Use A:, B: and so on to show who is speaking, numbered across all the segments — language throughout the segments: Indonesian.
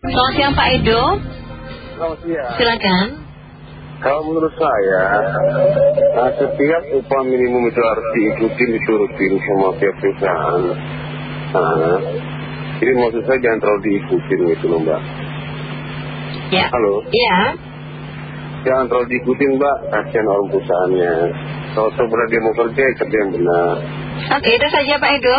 A: Selamat siang Pak Edo.
B: Selamat siang.
A: Silakan.
B: Kalau menurut saya, nah, setiap upah minimum itu harus diikuti, diturutin sama pihak perusahaan. Nah, jadi maksud saya jangan terlalu diikutin gitu loh Mbak.
A: Ya.
B: Halo?
A: Iya.
B: Jangan terlalu diikutin Mbak, kasihan orang perusahaannya. Kalau sebenarnya dia mau kerja, kerja yang benar.
A: Oke, itu saja Pak Edo.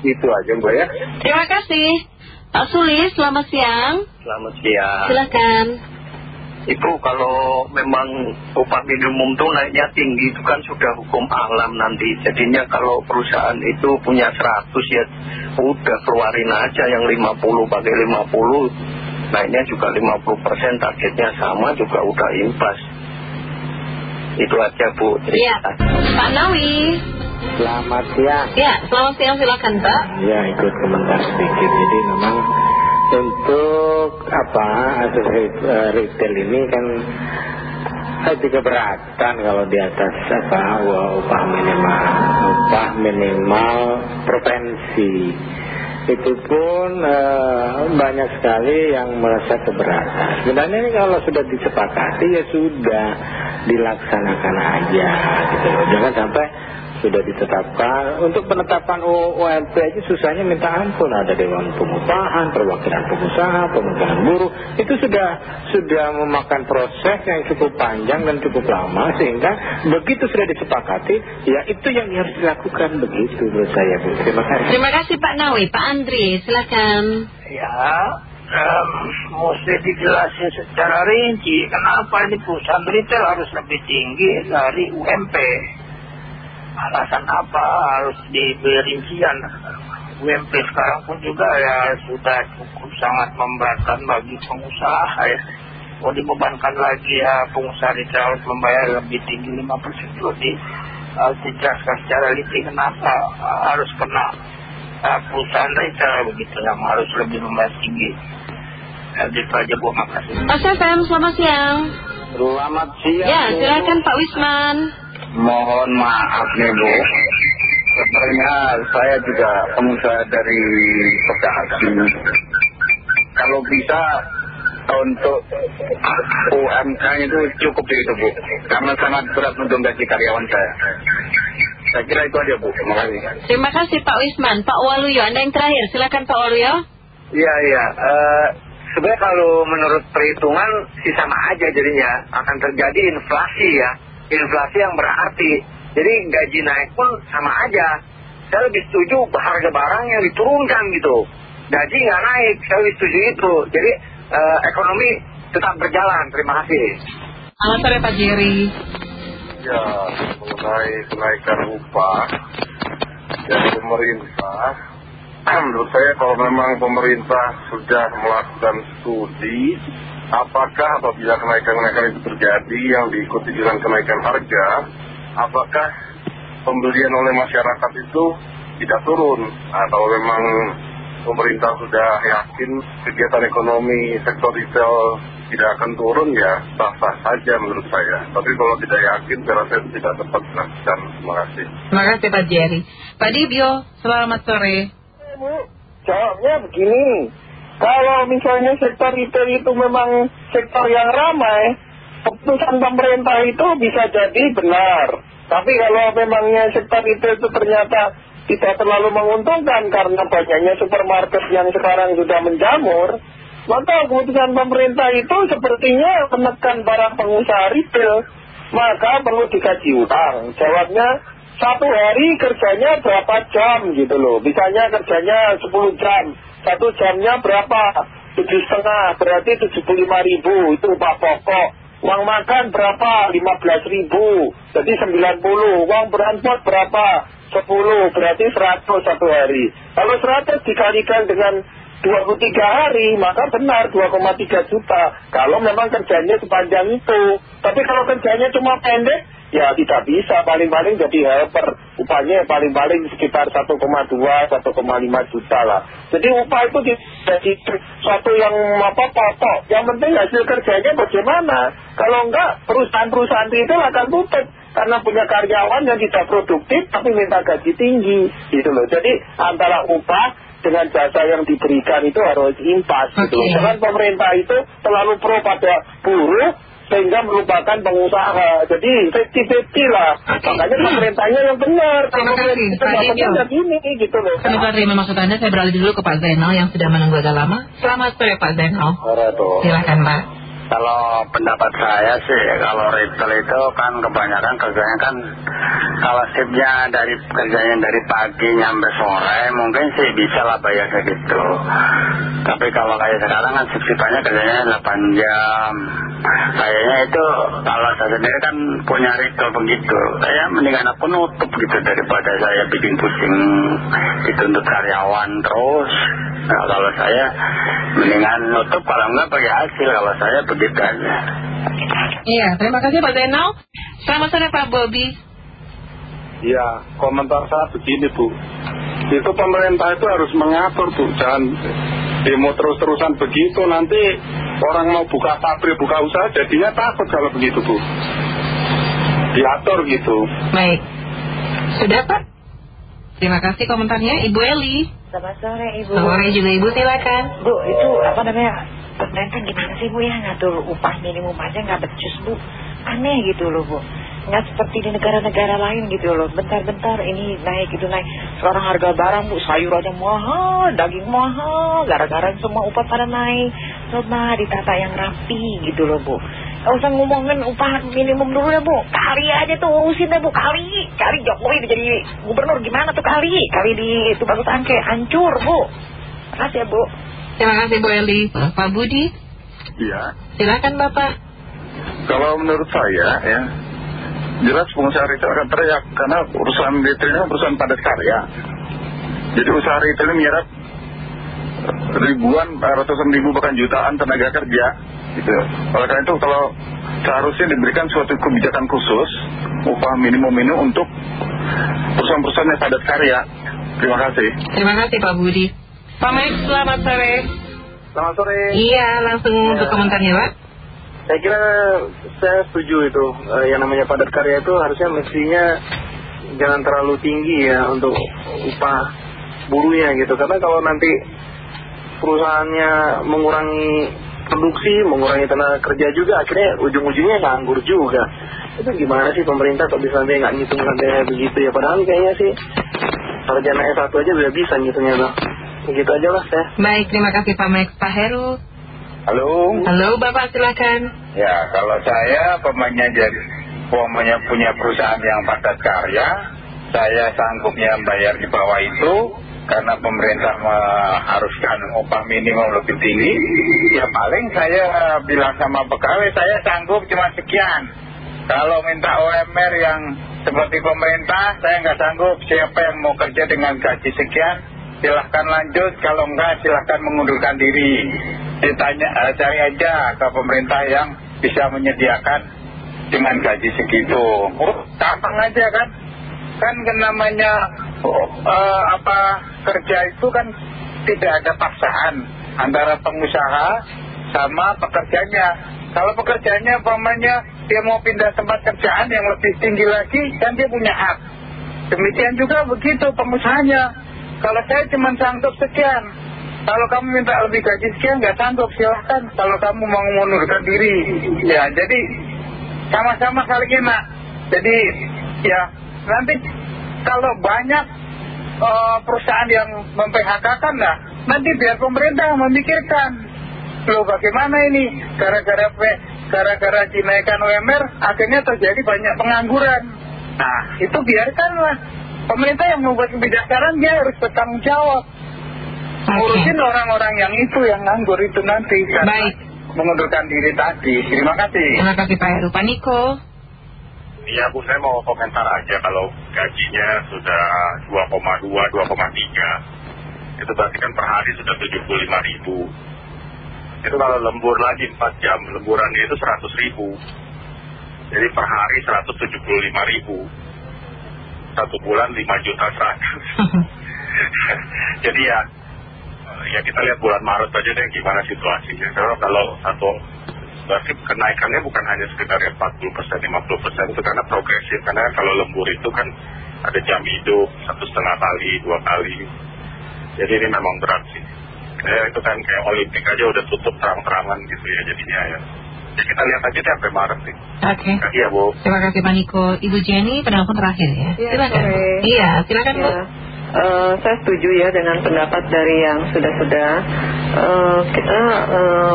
B: Itu aja Mbak ya.
A: Terima kasih. Pak Sulis, selamat siang.
C: Selamat siang.
A: Silakan.
C: Itu kalau memang upah minimum itu naiknya tinggi itu kan sudah hukum alam nanti. Jadinya kalau perusahaan itu punya 100 ya udah keluarin aja yang 50 pakai 50. Naiknya juga 50 persen targetnya sama juga udah impas. Itu aja Bu.
A: Iya. Pak Nawi.
D: Selamat siang.
A: Ya, selamat siang silakan Pak.
D: Ya ikut komentar sedikit. Jadi memang untuk apa eh, retail ini kan juga keberatan kalau di atas apa upah minimal upah minimal provinsi itu pun eh, banyak sekali yang merasa keberatan sebenarnya ini kalau sudah disepakati ya sudah dilaksanakan aja gitu jangan sampai sudah ditetapkan untuk penetapan UMP aja susahnya minta ampun ada dewan pengupahan perwakilan pengusaha pemerintahan buruh itu sudah sudah memakan proses yang cukup panjang dan cukup lama sehingga begitu sudah disepakati ya itu yang harus dilakukan begitu menurut saya Bu terima kasih
A: Terima kasih Pak Nawi. Pak Andri, silakan.
E: Ya, em, mesti dijelasin secara rinci kenapa ini perusahaan retail harus lebih tinggi dari UMP. Alasan apa harus diberi rincian? UMP sekarang pun juga ya sudah cukup sangat memberatkan bagi pengusaha ya. Mau dibebankan lagi ya pengusaha retail harus membayar lebih tinggi 5% itu di dijelaskan secara rinci kenapa eh, harus kena eh, perusahaan retail begitu yang harus lebih membayar tinggi. Jadi itu aja Bu, makasih.
A: Mas FM, selamat siang.
B: Selamat siang.
A: Ya, silakan Pak Wisman.
B: Mohon maaf nih Bu. Sebenarnya saya juga pengusaha dari Bekasi. Kalau bisa untuk UMK itu cukup itu Bu. Karena sangat berat untuk gaji karyawan saya. Saya kira itu aja Bu. Terima kasih.
A: Terima kasih Pak Wisman. Pak Waluyo, Anda yang terakhir. Silakan Pak Waluyo.
E: Iya, iya. Eh, sebenarnya kalau menurut perhitungan sih sama aja jadinya. Akan terjadi inflasi ya. Inflasi yang berarti. Jadi gaji naik pun sama aja. Saya lebih setuju harga barang yang diturunkan gitu. Gaji nggak naik, saya lebih setuju itu. Jadi eh, ekonomi tetap berjalan. Terima kasih.
A: Selamat sore Pak Jerry.
B: Ya, mengenai kenaikan upah dari pemerintah, menurut saya kalau memang pemerintah sudah melakukan studi, apakah apabila kenaikan-kenaikan itu terjadi yang diikuti dengan kenaikan harga, apakah pembelian oleh masyarakat itu tidak turun, atau memang pemerintah sudah yakin kegiatan ekonomi sektor retail tidak akan turun ya sah-sah saja menurut saya. Tapi kalau tidak yakin saya rasa tidak tepat dilakukan. Terima kasih.
A: Terima kasih Pak Jerry. Pak Dibyo, selamat sore.
E: Bu, jawabnya begini. Kalau misalnya sektor retail itu memang sektor yang ramai, keputusan pemerintah itu bisa jadi benar. Tapi kalau memangnya sektor retail itu ternyata tidak terlalu menguntungkan karena banyaknya supermarket yang sekarang sudah menjamur, maka keputusan pemerintah itu sepertinya menekan para pengusaha retail. Maka perlu dikaji ulang. Jawabnya satu hari kerjanya berapa jam gitu loh. Misalnya kerjanya 10 jam. Satu jamnya berapa? Tujuh setengah. Berarti 75 ribu. Itu upah pokok. Uang makan berapa? 15 ribu. Jadi 90. Uang transport berapa? 10. Berarti 100 satu hari. Kalau 100 dikalikan dengan 23 hari, maka benar 2,3 juta. Kalau memang kerjanya sepanjang itu. Tapi kalau kerjanya cuma pendek, ya tidak bisa. Paling-paling jadi helper. Upahnya paling-paling sekitar 1,2, 1,5 juta lah. Jadi upah itu jadi suatu yang apa pokok. Yang penting hasil kerjanya bagaimana. Kalau enggak, perusahaan-perusahaan itu akan tutup. Karena punya karyawan yang tidak produktif tapi minta gaji tinggi gitu loh. Jadi antara upah dengan jasa yang diberikan itu harus impas gitu.
F: Oke.
E: Jangan pemerintah itu terlalu pro pada buruh sehingga melupakan pengusaha. Jadi safety-safety lah. Makanya pemerintahnya yang benar.
F: Terima kasih, Pak
E: benar, gini gitu loh.
F: Terima maksud Anda, saya beralih dulu ke Pak Zainal yang sudah menunggu agak lama. Selamat sore Pak Zainal. Silakan Pak.
G: Kalau pendapat saya sih, kalau retail itu kan kebanyakan kerjanya kan kalau shiftnya dari kerjanya dari pagi nyampe sore mungkin sih bisa lah bayar segitu. Tapi kalau kayak sekarang kan shift-shiftannya kerjanya 8 jam. Kayaknya itu kalau saya sendiri kan punya retail begitu. Saya mendingan aku nutup gitu daripada saya bikin pusing dituntut karyawan terus. Nah, kalau saya mendingan nutup kalau enggak bagi hasil kalau saya begitu aja.
F: Iya, terima kasih Pak Zainal. Selamat sore Pak Bobi.
H: Ya, komentar saya begini Bu. Itu pemerintah itu harus mengatur Bu, jangan demo terus-terusan begitu. Nanti orang mau buka pabrik, buka usaha jadinya takut kalau begitu Bu. Diatur gitu.
F: Baik. Sudah Pak? Terima kasih komentarnya Ibu Eli.
I: Selamat sore Ibu.
F: Sore juga Ibu silakan.
I: Bu, itu apa namanya? Pemerintah gimana sih Bu ya ngatur upah minimum aja nggak becus Bu? Aneh gitu loh Bu. Nggak seperti di negara-negara lain gitu loh. Bentar-bentar ini naik itu naik. Sekarang harga barang Bu, sayur aja mahal, daging mahal. Gara-gara semua upah pada naik. Coba ditata yang rapi gitu loh Bu. Gak usah ngomongin upah minimum dulu ya Bu. Kali aja tuh urusin deh Bu. Kali. Kali Jokowi jadi gubernur gimana tuh kali. Kali di itu bagus angke. Hancur Bu. Makasih ya Bu.
F: Terima kasih Bu Eli. Pak Budi,
H: Iya.
F: silakan Bapak.
H: Kalau menurut saya ya, jelas pengusaha retail akan teriak karena perusahaan retail ini kan perusahaan padat karya. Jadi usaha retail ini menyerap ribuan, ratusan ribu bahkan jutaan tenaga kerja. Gitu. Oleh karena itu kalau seharusnya diberikan suatu kebijakan khusus upah minimum ini untuk perusahaan-perusahaan yang padat karya. Terima kasih.
F: Terima kasih Pak Budi. Pak Max, selamat sore.
E: Selamat sore.
F: Iya, langsung untuk komentarnya Pak.
E: Saya kira saya setuju itu Eh, yang namanya padat karya itu harusnya mestinya jangan terlalu tinggi ya untuk upah buruhnya gitu karena kalau nanti perusahaannya mengurangi produksi, mengurangi tenaga kerja juga akhirnya ujung-ujungnya nganggur juga. Itu gimana sih pemerintah kok bisa sampai nggak ngitung sampai begitu ya padahal kayaknya sih sarjana S1 aja udah bisa ngitungnya tuh. Begitu aja lah saya.
F: Baik, terima kasih Pak Max. Pak Heru.
G: Halo.
F: Halo Bapak, silakan.
G: Ya, kalau saya pemainnya jadi pemainnya punya perusahaan yang padat karya, saya sanggupnya bayar di bawah itu karena pemerintah mengharuskan upah minimum lebih tinggi. Ya paling saya bilang sama pegawai saya sanggup cuma sekian. Kalau minta UMR yang seperti pemerintah, saya nggak sanggup. Siapa yang mau kerja dengan gaji sekian, silahkan lanjut. Kalau enggak, silahkan mengundurkan diri. Ditanya, eh, cari aja ke pemerintah yang bisa menyediakan dengan gaji segitu. Oh, gampang aja kan? Kan namanya apa kerja itu kan tidak ada paksaan antara pengusaha sama pekerjanya. Kalau pekerjaannya umpamanya dia mau pindah tempat kerjaan yang lebih tinggi lagi, kan dia punya hak. Demikian juga begitu pengusahanya. Kalau saya cuma sanggup sekian, kalau kamu minta lebih gaji sekian nggak sanggup silahkan. Kalau kamu mau mengundurkan diri, ya jadi sama-sama saling enak. Jadi ya nanti kalau banyak eh, perusahaan yang memphk kan nah, nanti biar pemerintah memikirkan loh bagaimana ini gara-gara gara-gara dinaikkan UMR akhirnya terjadi banyak pengangguran. Nah itu biarkanlah pemerintah yang membuat kebijakan dia harus bertanggung jawab. Ngurusin orang-orang yang itu yang nganggur itu nanti karena
F: Baik.
G: mengundurkan diri tadi. Terima kasih.
F: Terima kasih Pak Heru. Pak Niko.
H: Iya Bu, saya mau komentar aja kalau gajinya sudah 2,2, 2,3 Itu berarti kan per hari sudah 75 ribu. Itu kalau lembur lagi 4 jam, lemburannya itu 100 ribu. Jadi per hari 175 ribu. Satu bulan 5 juta 100 Jadi ya Ya kita lihat bulan Maret aja deh gimana situasinya. Karena kalau satu berarti kenaikannya bukan hanya sekitar 40 persen, 50 persen itu karena progresif. Karena kalau lembur itu kan ada jam hidup satu setengah kali, dua kali. Jadi ini memang berat sih. Ya itu kan kayak Olimpik aja udah tutup terang-terangan gitu ya jadinya ya. Ya kita lihat aja deh sampai Maret sih.
F: Oke.
H: Iya Bu.
F: Terima kasih Pak Niko. Ibu Jenny, penelpon terakhir ya.
J: Iya,
F: silakan. Iya, silakan Bu.
J: Eh, saya setuju ya dengan pendapat dari yang sudah-sudah. Eh, kita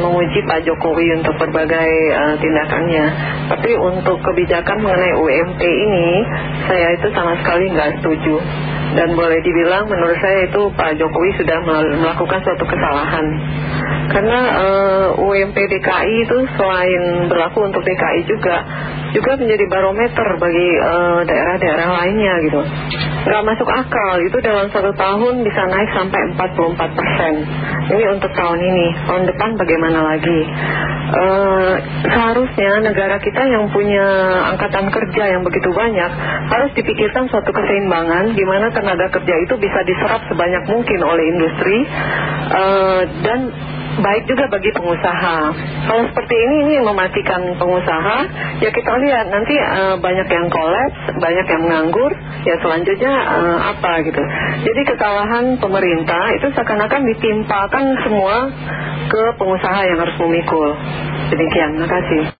J: menguji Pak Jokowi untuk berbagai tindakannya. Tapi untuk kebijakan mengenai UMP ini, saya itu sama sekali nggak setuju. Dan boleh dibilang menurut saya itu Pak Jokowi sudah mel- melakukan suatu kesalahan. Karena UMP DKI itu selain berlaku untuk DKI juga, juga menjadi barometer bagi daerah-daerah lainnya gitu. Nggak masuk akal, itu dalam satu tahun bisa naik sampai 44 persen. Ini untuk tahun ini, tahun depan bagaimana lagi? Eh, seharusnya negara kita yang punya angkatan kerja yang begitu banyak harus dipikirkan suatu keseimbangan di mana tenaga kerja itu bisa diserap sebanyak mungkin oleh industri eh, dan baik juga bagi pengusaha. Kalau seperti ini ini mematikan pengusaha, ya kita lihat nanti eh, banyak yang kolaps, banyak yang menganggur, ya selanjutnya eh, apa gitu. Jadi kesalahan pemerintah itu seakan-akan ditimpakan semua ke pengusaha yang harus memikul. Demikian, terima kasih.